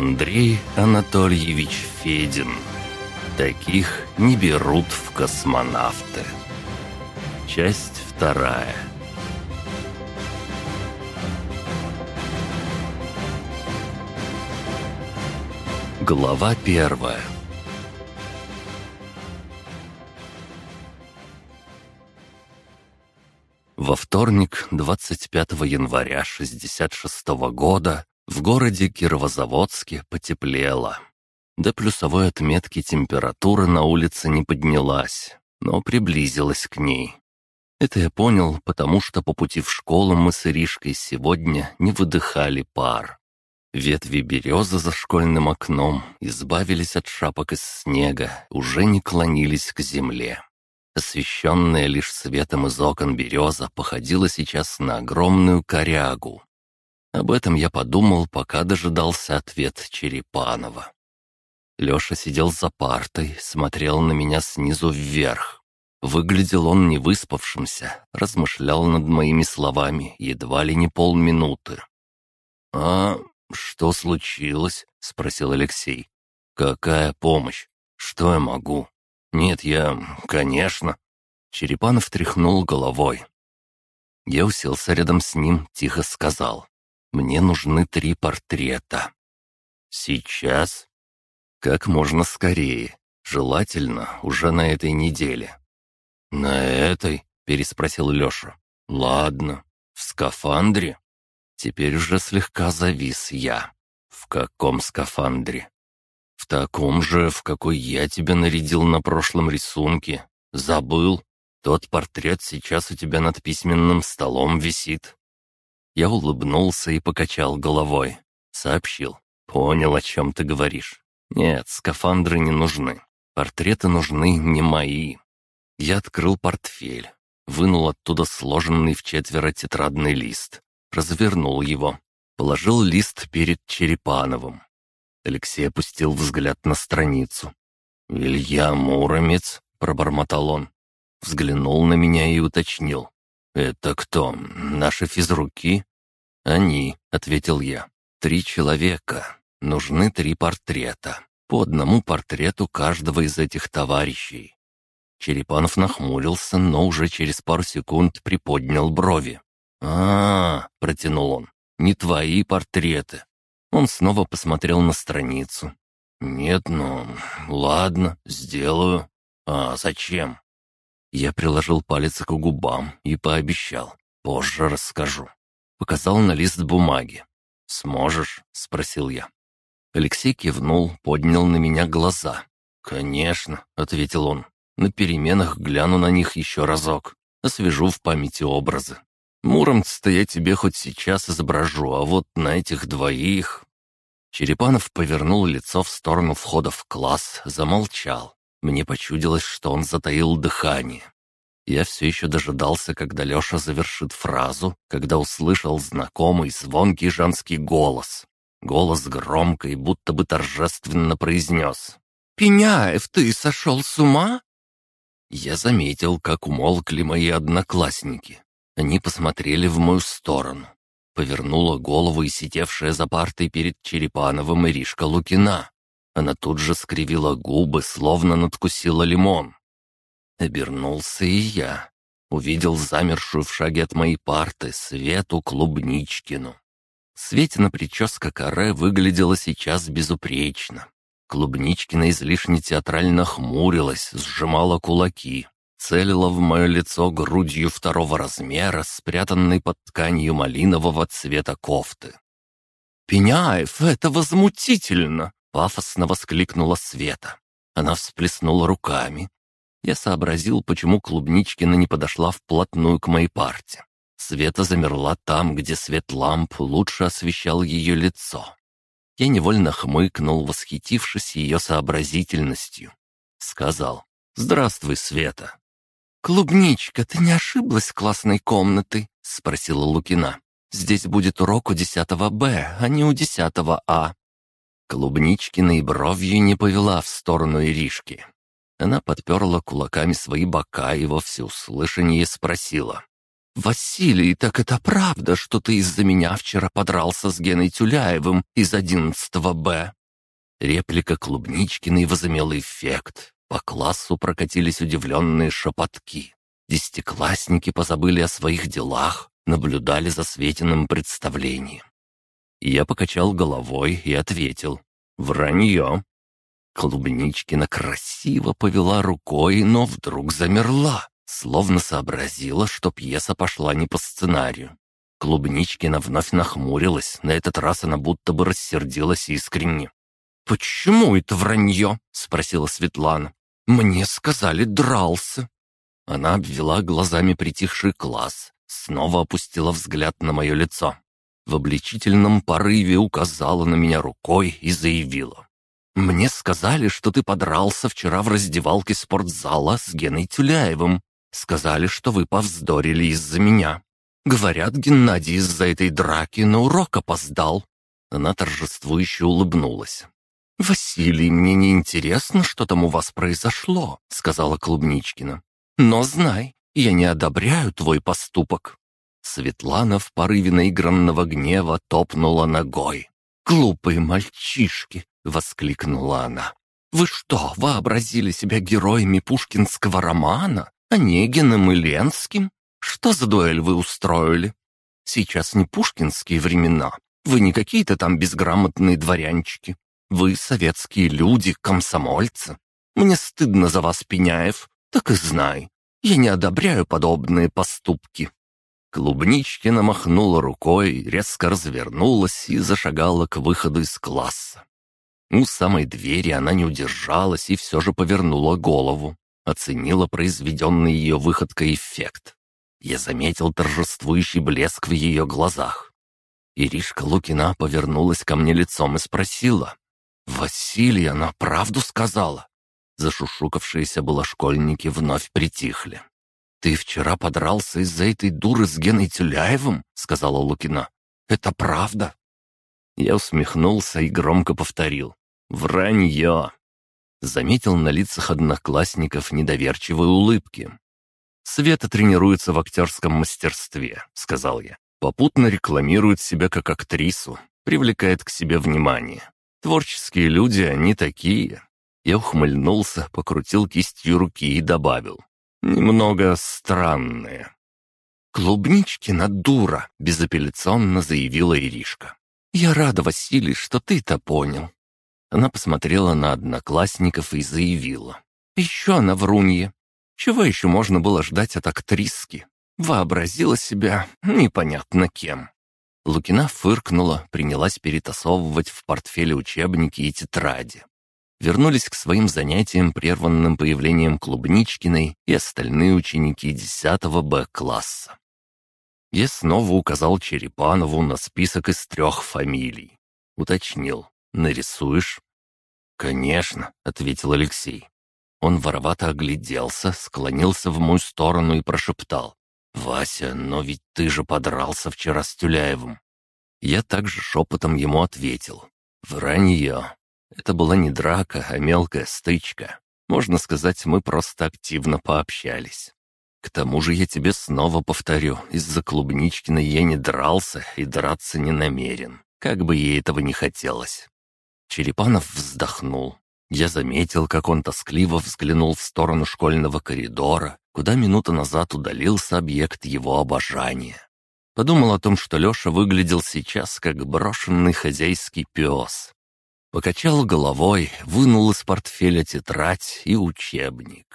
Андрей Анатольевич Федин. Таких не берут в космонавты. Часть вторая. Глава первая. Во вторник, 25 января 66 года, в городе Кировозаводске потеплело. До плюсовой отметки температура на улице не поднялась, но приблизилась к ней. Это я понял, потому что по пути в школу мы с Иришкой сегодня не выдыхали пар. Ветви березы за школьным окном избавились от шапок из снега, уже не клонились к земле. Освещенная лишь светом из окон береза походила сейчас на огромную корягу, об этом я подумал, пока дожидался ответ Черепанова. Леша сидел за партой, смотрел на меня снизу вверх. Выглядел он невыспавшимся, размышлял над моими словами едва ли не полминуты. «А что случилось?» — спросил Алексей. «Какая помощь? Что я могу?» «Нет, я... конечно». Черепанов тряхнул головой. Я уселся рядом с ним, тихо сказал. Мне нужны три портрета. Сейчас? Как можно скорее. Желательно уже на этой неделе. На этой? Переспросил Леша. Ладно. В скафандре? Теперь уже слегка завис я. В каком скафандре? В таком же, в какой я тебя нарядил на прошлом рисунке. Забыл? Тот портрет сейчас у тебя над письменным столом висит. Я улыбнулся и покачал головой. Сообщил. «Понял, о чем ты говоришь. Нет, скафандры не нужны. Портреты нужны не мои». Я открыл портфель, вынул оттуда сложенный в четверо тетрадный лист, развернул его, положил лист перед Черепановым. Алексей опустил взгляд на страницу. «Илья Муромец?» — пробормотал он. Взглянул на меня и уточнил. «Это кто? Наши физруки?» «Они», — ответил я. «Три человека. Нужны три портрета. По одному портрету каждого из этих товарищей». Черепанов нахмурился, но уже через пару секунд приподнял брови. а, -а, -а протянул он, — «не твои портреты». Он снова посмотрел на страницу. «Нет, ну, ладно, сделаю. А зачем?» Я приложил палец к губам и пообещал. Позже расскажу. Показал на лист бумаги. «Сможешь?» — спросил я. Алексей кивнул, поднял на меня глаза. «Конечно», — ответил он. «На переменах гляну на них еще разок. Освежу в памяти образы. Муромц-то я тебе хоть сейчас изображу, а вот на этих двоих...» Черепанов повернул лицо в сторону входа в класс, замолчал. Мне почудилось, что он затаил дыхание. Я все еще дожидался, когда Леша завершит фразу, когда услышал знакомый звонкий женский голос. Голос громко и будто бы торжественно произнес. «Пеняев, ты сошел с ума?» Я заметил, как умолкли мои одноклассники. Они посмотрели в мою сторону. Повернула голову и сидевшая за партой перед Черепановым Иришка Лукина. Она тут же скривила губы, словно надкусила лимон. Обернулся и я. Увидел замершую в шаге от моей парты Свету Клубничкину. Светина прическа каре выглядела сейчас безупречно. Клубничкина излишне театрально хмурилась, сжимала кулаки, целила в мое лицо грудью второго размера, спрятанной под тканью малинового цвета кофты. «Пеняев, это возмутительно!» Пафосно воскликнула Света. Она всплеснула руками. Я сообразил, почему Клубничкина не подошла вплотную к моей парте. Света замерла там, где свет ламп лучше освещал ее лицо. Я невольно хмыкнул, восхитившись ее сообразительностью. Сказал «Здравствуй, Света». «Клубничка, ты не ошиблась классной комнатой?» — спросила Лукина. «Здесь будет урок у 10 Б, а не у 10 А». Клубничкиной бровью не повела в сторону Иришки. Она подперла кулаками свои бока и во всеуслышание спросила. «Василий, так это правда, что ты из-за меня вчера подрался с Геной Тюляевым из 11 Б?» Реплика Клубничкиной возымела эффект. По классу прокатились удивленные шепотки. Десятиклассники позабыли о своих делах, наблюдали за Светиным представлением. Я покачал головой и ответил. «Вранье». Клубничкина красиво повела рукой, но вдруг замерла, словно сообразила, что пьеса пошла не по сценарию. Клубничкина вновь нахмурилась, на этот раз она будто бы рассердилась искренне. «Почему это вранье?» — спросила Светлана. «Мне сказали, дрался». Она обвела глазами притихший класс, снова опустила взгляд на мое лицо. В обличительном порыве указала на меня рукой и заявила. «Мне сказали, что ты подрался вчера в раздевалке спортзала с Геной Тюляевым. Сказали, что вы повздорили из-за меня. Говорят, Геннадий из-за этой драки на урок опоздал». Она торжествующе улыбнулась. «Василий, мне не интересно, что там у вас произошло», — сказала Клубничкина. «Но знай, я не одобряю твой поступок». Светлана в порыве наигранного гнева топнула ногой. «Глупые мальчишки!» — воскликнула она. «Вы что, вообразили себя героями пушкинского романа, Онегиным и Ленским? Что за дуэль вы устроили? Сейчас не пушкинские времена. Вы не какие-то там безграмотные дворянчики. Вы советские люди, комсомольцы. Мне стыдно за вас, Пеняев. Так и знай, я не одобряю подобные поступки». Клубничкина махнула рукой, резко развернулась и зашагала к выходу из класса. У самой двери она не удержалась и все же повернула голову, оценила произведенный ее выходкой эффект. Я заметил торжествующий блеск в ее глазах. Иришка Лукина повернулась ко мне лицом и спросила. «Василий, она правду сказала?» Зашушукавшиеся было школьники вновь притихли. «Ты вчера подрался из-за этой дуры с Геной Тюляевым?» — сказала Лукина. «Это правда?» Я усмехнулся и громко повторил. «Вранье!» Заметил на лицах одноклассников недоверчивые улыбки. «Света тренируется в актерском мастерстве», — сказал я. «Попутно рекламирует себя как актрису, привлекает к себе внимание. Творческие люди, они такие». Я ухмыльнулся, покрутил кистью руки и добавил немного странные». «Клубничкина дура», — безапелляционно заявила Иришка. «Я рада, Василий, что ты-то понял». Она посмотрела на одноклассников и заявила. «Еще она врунье. Чего еще можно было ждать от актриски? Вообразила себя непонятно кем». Лукина фыркнула, принялась перетасовывать в портфеле учебники и тетради вернулись к своим занятиям, прерванным появлением Клубничкиной и остальные ученики 10 Б-класса. Я снова указал Черепанову на список из трех фамилий. Уточнил. «Нарисуешь?» «Конечно», — ответил Алексей. Он воровато огляделся, склонился в мою сторону и прошептал. «Вася, но ведь ты же подрался вчера с Тюляевым». Я также шепотом ему ответил. «Вранье. Это была не драка, а мелкая стычка. Можно сказать, мы просто активно пообщались. К тому же я тебе снова повторю, из-за Клубничкина я не дрался и драться не намерен, как бы ей этого не хотелось. Черепанов вздохнул. Я заметил, как он тоскливо взглянул в сторону школьного коридора, куда минуту назад удалился объект его обожания. Подумал о том, что Леша выглядел сейчас как брошенный хозяйский пес, Покачал головой, вынул из портфеля тетрадь и учебник.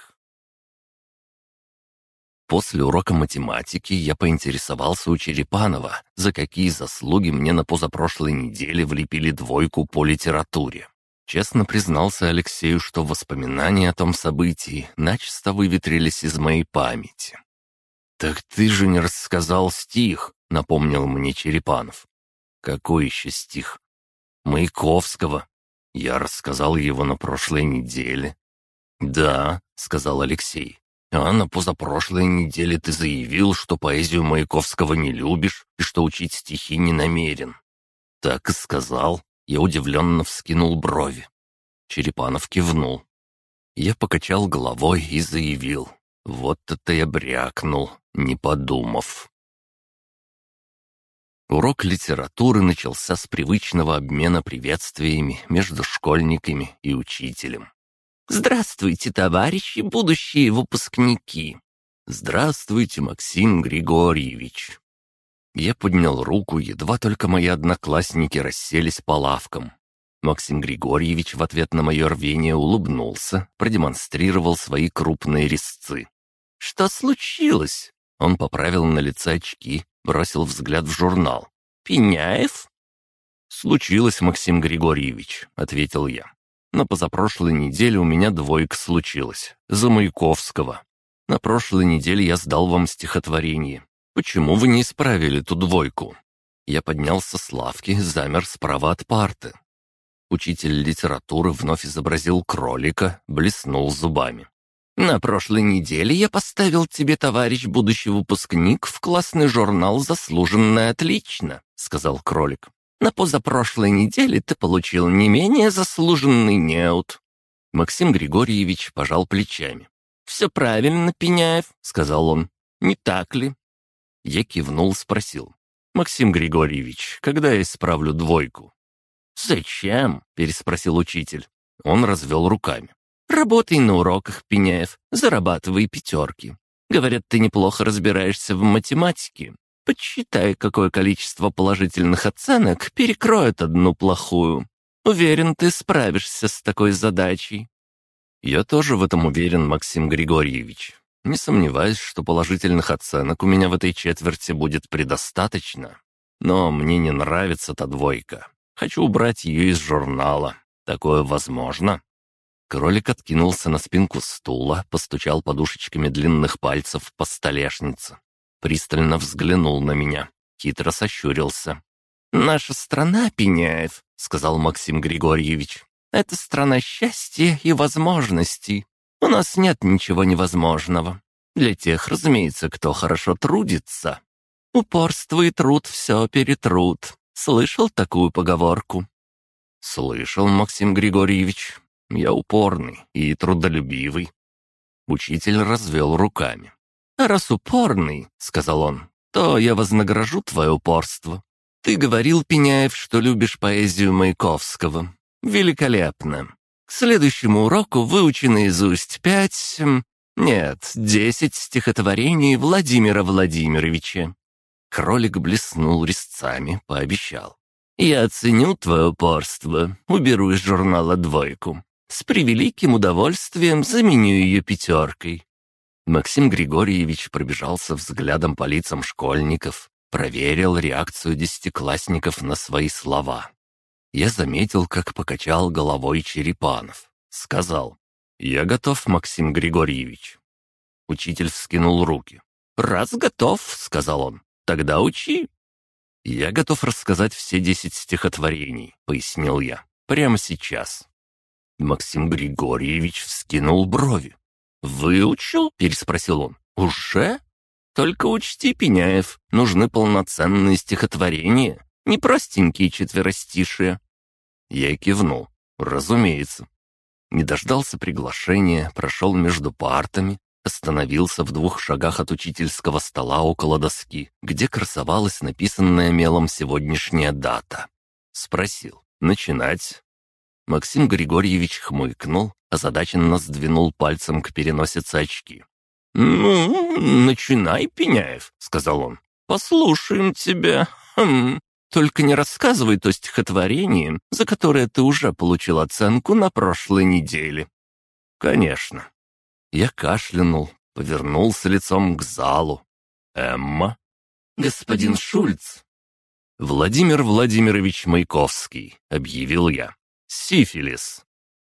После урока математики я поинтересовался у Черепанова, за какие заслуги мне на позапрошлой неделе влепили двойку по литературе. Честно признался Алексею, что воспоминания о том событии начисто выветрились из моей памяти. «Так ты же не рассказал стих», — напомнил мне Черепанов. «Какой еще стих?» Маяковского. Я рассказал его на прошлой неделе». «Да», — сказал Алексей. «А на позапрошлой неделе ты заявил, что поэзию Маяковского не любишь и что учить стихи не намерен». «Так и сказал». Я удивленно вскинул брови. Черепанов кивнул. Я покачал головой и заявил. «Вот это я брякнул, не подумав». Урок литературы начался с привычного обмена приветствиями между школьниками и учителем. «Здравствуйте, товарищи, будущие выпускники!» «Здравствуйте, Максим Григорьевич!» Я поднял руку, едва только мои одноклассники расселись по лавкам. Максим Григорьевич в ответ на мое рвение улыбнулся, продемонстрировал свои крупные резцы. «Что случилось?» Он поправил на лице очки, бросил взгляд в журнал. «Пеняев?» «Случилось, Максим Григорьевич», — ответил я. «На позапрошлой неделе у меня двойка случилась. За Маяковского. На прошлой неделе я сдал вам стихотворение. Почему вы не исправили ту двойку?» Я поднялся с лавки, замер справа от парты. Учитель литературы вновь изобразил кролика, блеснул зубами. «На прошлой неделе я поставил тебе, товарищ будущий выпускник, в классный журнал «Заслуженно отлично», — сказал кролик. «На позапрошлой неделе ты получил не менее заслуженный неут». Максим Григорьевич пожал плечами. «Все правильно, Пеняев», — сказал он. «Не так ли?» Я кивнул, спросил. «Максим Григорьевич, когда я исправлю двойку?» «Зачем?» — переспросил учитель. Он развел руками. Работай на уроках, Пеняев, зарабатывай пятерки. Говорят, ты неплохо разбираешься в математике. Подсчитай, какое количество положительных оценок перекроет одну плохую. Уверен, ты справишься с такой задачей». «Я тоже в этом уверен, Максим Григорьевич. Не сомневаюсь, что положительных оценок у меня в этой четверти будет предостаточно. Но мне не нравится та двойка. Хочу убрать ее из журнала. Такое возможно?» Кролик откинулся на спинку стула, постучал подушечками длинных пальцев по столешнице. Пристально взглянул на меня, хитро сощурился. «Наша страна, Пеняев», — сказал Максим Григорьевич, — «это страна счастья и возможностей. У нас нет ничего невозможного. Для тех, разумеется, кто хорошо трудится. Упорство и труд все перетрут. Слышал такую поговорку?» «Слышал, Максим Григорьевич. Я упорный и трудолюбивый». Учитель развел руками. «А раз упорный, — сказал он, — то я вознагражу твое упорство. Ты говорил, Пеняев, что любишь поэзию Маяковского. Великолепно. К следующему уроку выучи наизусть пять... Нет, десять стихотворений Владимира Владимировича». Кролик блеснул резцами, пообещал. «Я оценю твое упорство, уберу из журнала двойку. С превеликим удовольствием заменю ее пятеркой». Максим Григорьевич пробежался взглядом по лицам школьников, проверил реакцию десятиклассников на свои слова. Я заметил, как покачал головой Черепанов. Сказал, «Я готов, Максим Григорьевич». Учитель вскинул руки. «Раз готов», — сказал он, — «тогда учи». «Я готов рассказать все десять стихотворений», — пояснил я. «Прямо сейчас». Максим Григорьевич вскинул брови. «Выучил?» — переспросил он. «Уже?» «Только учти, Пеняев, нужны полноценные стихотворения, не простенькие четверостишие». Я кивнул. «Разумеется». Не дождался приглашения, прошел между партами, остановился в двух шагах от учительского стола около доски, где красовалась написанная мелом сегодняшняя дата. Спросил, начинать? Максим Григорьевич хмыкнул, озадаченно сдвинул пальцем к переносице очки. «Ну, начинай, Пеняев», — сказал он. «Послушаем тебя. Хм. Только не рассказывай то стихотворение, за которое ты уже получил оценку на прошлой неделе». «Конечно». Я кашлянул, повернулся лицом к залу. «Эмма?» «Господин Шульц». «Владимир Владимирович Маяковский», — объявил я. Сифилис.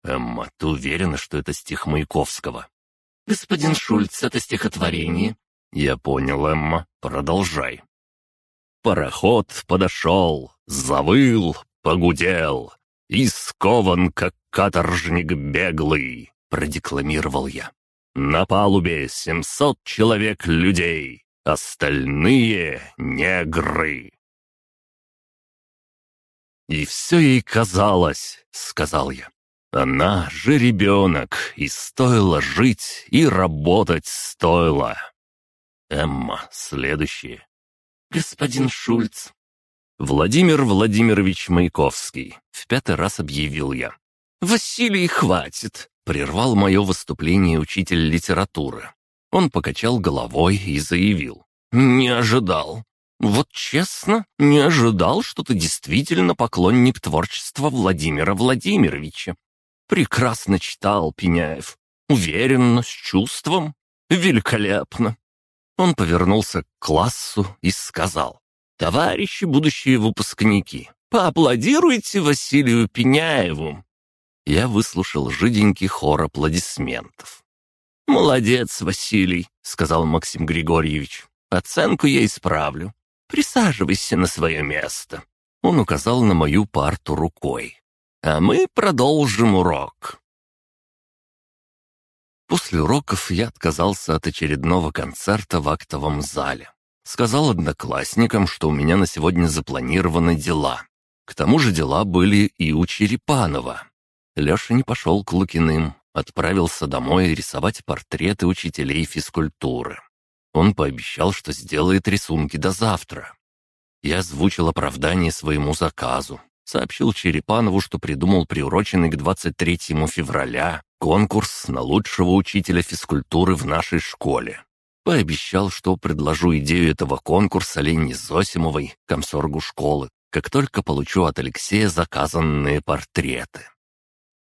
Эмма, ты уверена, что это стих Маяковского? Господин Шульц, это стихотворение. Я понял, Эмма. Продолжай. Пароход подошел, завыл, погудел. И скован, как каторжник беглый, продекламировал я. На палубе семьсот человек людей, остальные — негры. «И все ей казалось», — сказал я. «Она же ребенок, и стоило жить, и работать стоило». Эмма, следующее. «Господин Шульц». «Владимир Владимирович Маяковский», — в пятый раз объявил я. «Василий, хватит!» — прервал мое выступление учитель литературы. Он покачал головой и заявил. «Не ожидал. Вот честно, не ожидал, что ты действительно поклонник творчества Владимира Владимировича. Прекрасно читал Пеняев. Уверенно, с чувством. Великолепно. Он повернулся к классу и сказал. «Товарищи будущие выпускники, поаплодируйте Василию Пеняеву!» Я выслушал жиденький хор аплодисментов. «Молодец, Василий», — сказал Максим Григорьевич. «Оценку я исправлю. Присаживайся на свое место». Он указал на мою парту рукой. «А мы продолжим урок». После уроков я отказался от очередного концерта в актовом зале. Сказал одноклассникам, что у меня на сегодня запланированы дела. К тому же дела были и у Черепанова. Леша не пошел к Лукиным, отправился домой рисовать портреты учителей физкультуры. Он пообещал, что сделает рисунки до завтра. Я озвучил оправдание своему заказу, сообщил Черепанову, что придумал приуроченный к 23 февраля конкурс на лучшего учителя физкультуры в нашей школе. Пообещал, что предложу идею этого конкурса Лене Зосимовой, комсоргу школы, как только получу от Алексея заказанные портреты.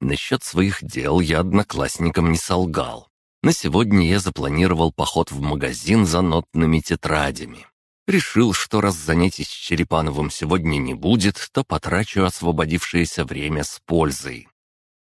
Насчет своих дел я одноклассникам не солгал. На сегодня я запланировал поход в магазин за нотными тетрадями. Решил, что раз занятий с Черепановым сегодня не будет, то потрачу освободившееся время с пользой.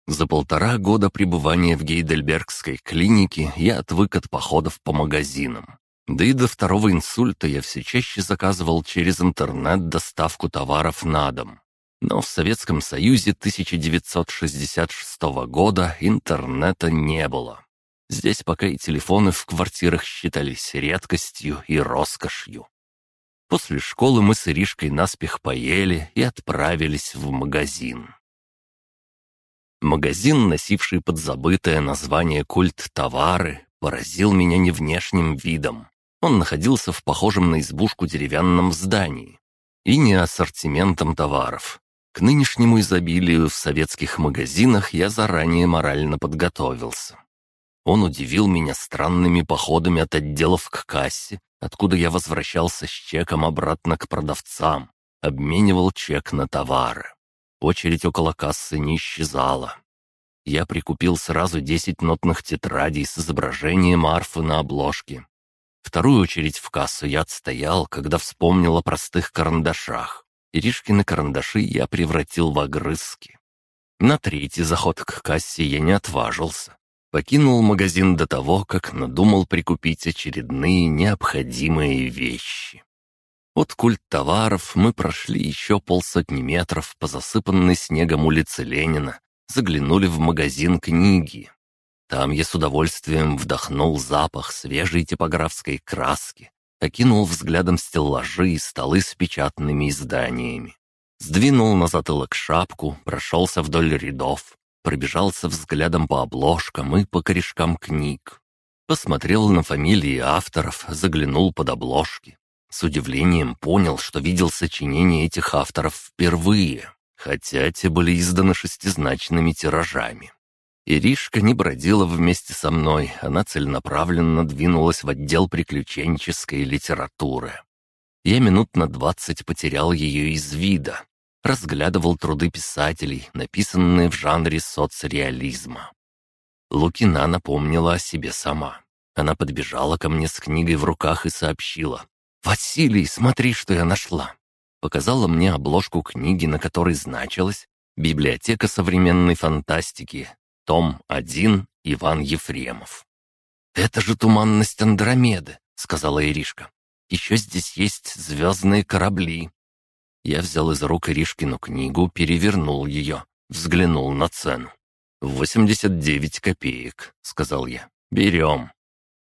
За полтора года пребывания в Гейдельбергской клинике я отвык от походов по магазинам. Да и до второго инсульта я все чаще заказывал через интернет доставку товаров на дом. Но в Советском Союзе 1966 года интернета не было. Здесь пока и телефоны в квартирах считались редкостью и роскошью. После школы мы с Иришкой наспех поели и отправились в магазин. Магазин, носивший подзабытое название «Культ товары», поразил меня не внешним видом. Он находился в похожем на избушку деревянном здании. И не ассортиментом товаров. К нынешнему изобилию в советских магазинах я заранее морально подготовился. Он удивил меня странными походами от отделов к кассе, откуда я возвращался с чеком обратно к продавцам, обменивал чек на товары. Очередь около кассы не исчезала. Я прикупил сразу десять нотных тетрадей с изображением арфы на обложке. Вторую очередь в кассу я отстоял, когда вспомнил о простых карандашах. Иришкины карандаши я превратил в огрызки. На третий заход к кассе я не отважился. Покинул магазин до того, как надумал прикупить очередные необходимые вещи. От культ товаров мы прошли еще полсотни метров по засыпанной снегом улице Ленина, заглянули в магазин книги. Там я с удовольствием вдохнул запах свежей типографской краски, окинул взглядом стеллажи и столы с печатными изданиями. Сдвинул на затылок шапку, прошелся вдоль рядов, пробежался взглядом по обложкам и по корешкам книг. Посмотрел на фамилии авторов, заглянул под обложки. С удивлением понял, что видел сочинения этих авторов впервые, хотя те были изданы шестизначными тиражами. Иришка не бродила вместе со мной, она целенаправленно двинулась в отдел приключенческой литературы. Я минут на двадцать потерял ее из вида, разглядывал труды писателей, написанные в жанре соцреализма. Лукина напомнила о себе сама. Она подбежала ко мне с книгой в руках и сообщила. «Василий, смотри, что я нашла!» Показала мне обложку книги, на которой значилось «Библиотека современной фантастики», том 1, Иван Ефремов. «Это же туманность Андромеды», — сказала Иришка. «Еще здесь есть звездные корабли». Я взял из рук Иришкину книгу, перевернул ее, взглянул на цену. «Восемьдесят девять копеек», — сказал я. «Берем».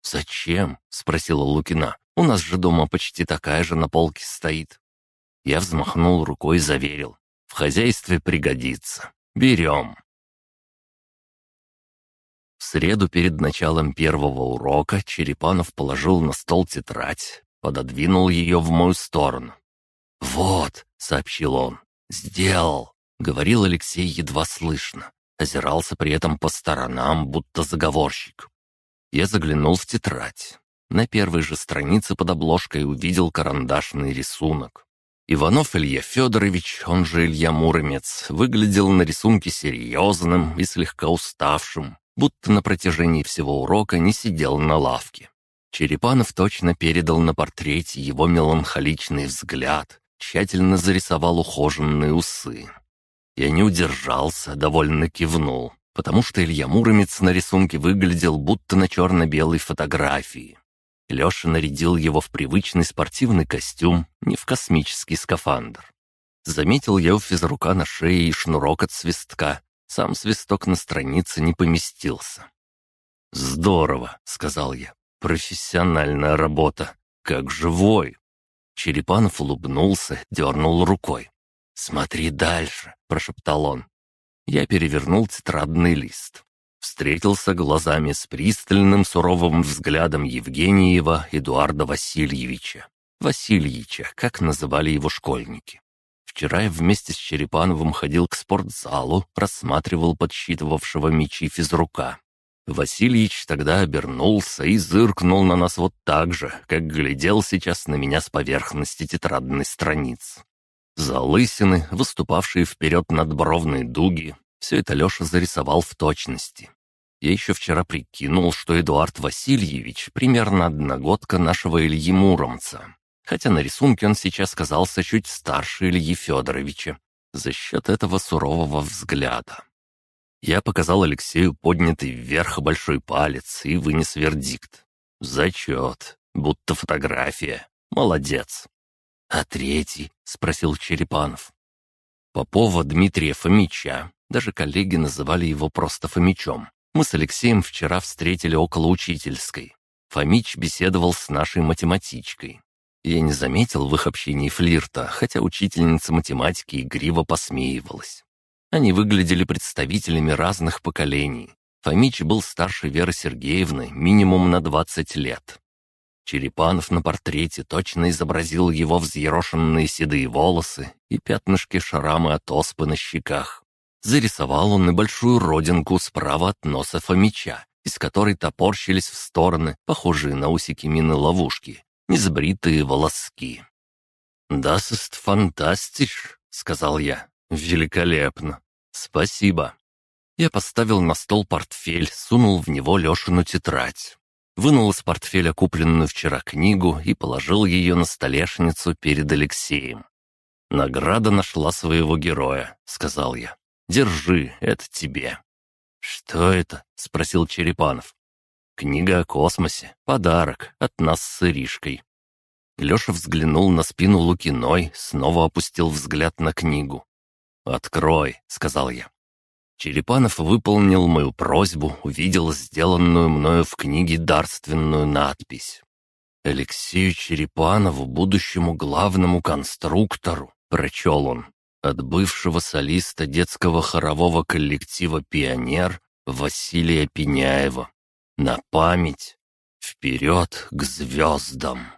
«Зачем?» — спросила Лукина. У нас же дома почти такая же на полке стоит». Я взмахнул рукой и заверил. «В хозяйстве пригодится. Берем». В среду перед началом первого урока Черепанов положил на стол тетрадь, пододвинул ее в мою сторону. «Вот», — сообщил он, — «сделал», — говорил Алексей едва слышно. Озирался при этом по сторонам, будто заговорщик. Я заглянул в тетрадь. На первой же странице под обложкой увидел карандашный рисунок. Иванов Илья Федорович, он же Илья Муромец, выглядел на рисунке серьезным и слегка уставшим, будто на протяжении всего урока не сидел на лавке. Черепанов точно передал на портрете его меланхоличный взгляд, тщательно зарисовал ухоженные усы. Я не удержался, довольно кивнул, потому что Илья Муромец на рисунке выглядел будто на черно-белой фотографии. Леша нарядил его в привычный спортивный костюм, не в космический скафандр. Заметил я у физрука на шее и шнурок от свистка. Сам свисток на странице не поместился. «Здорово», — сказал я. «Профессиональная работа. Как живой». Черепанов улыбнулся, дернул рукой. «Смотри дальше», — прошептал он. Я перевернул тетрадный лист. Встретился глазами с пристальным суровым взглядом Евгениева Эдуарда Васильевича. Васильевича, как называли его школьники. Вчера я вместе с Черепановым ходил к спортзалу, рассматривал подсчитывавшего мячи физрука. Васильевич тогда обернулся и зыркнул на нас вот так же, как глядел сейчас на меня с поверхности тетрадной страницы. Залысины, выступавшие вперед надбровные дуги, все это Леша зарисовал в точности. Я еще вчера прикинул, что Эдуард Васильевич примерно одногодка нашего Ильи Муромца. Хотя на рисунке он сейчас казался чуть старше Ильи Федоровича за счет этого сурового взгляда. Я показал Алексею поднятый вверх большой палец и вынес вердикт. «Зачет, будто фотография. Молодец». «А третий?» — спросил Черепанов. Попова Дмитрия Фомича, даже коллеги называли его просто Фомичом. Мы с Алексеем вчера встретили около учительской. Фомич беседовал с нашей математичкой. Я не заметил в их общении флирта, хотя учительница математики игриво посмеивалась. Они выглядели представителями разных поколений. Фомич был старше Веры Сергеевны минимум на 20 лет. Черепанов на портрете точно изобразил его взъерошенные седые волосы и пятнышки шрамы от оспы на щеках. Зарисовал он и большую родинку справа от носа Фомича, из которой топорщились в стороны, похожие на усики мины ловушки, несбритые волоски. «Das ist fantastisch», — сказал я. «Великолепно. Спасибо». Я поставил на стол портфель, сунул в него Лешину тетрадь. Вынул из портфеля купленную вчера книгу и положил ее на столешницу перед Алексеем. «Награда нашла своего героя», — сказал я. Держи, это тебе». «Что это?» — спросил Черепанов. «Книга о космосе. Подарок от нас с Иришкой». Леша взглянул на спину Лукиной, снова опустил взгляд на книгу. «Открой», — сказал я. Черепанов выполнил мою просьбу, увидел сделанную мною в книге дарственную надпись. «Алексею Черепанову, будущему главному конструктору», — прочел он, от бывшего солиста детского хорового коллектива «Пионер» Василия Пеняева. На память вперед к звездам.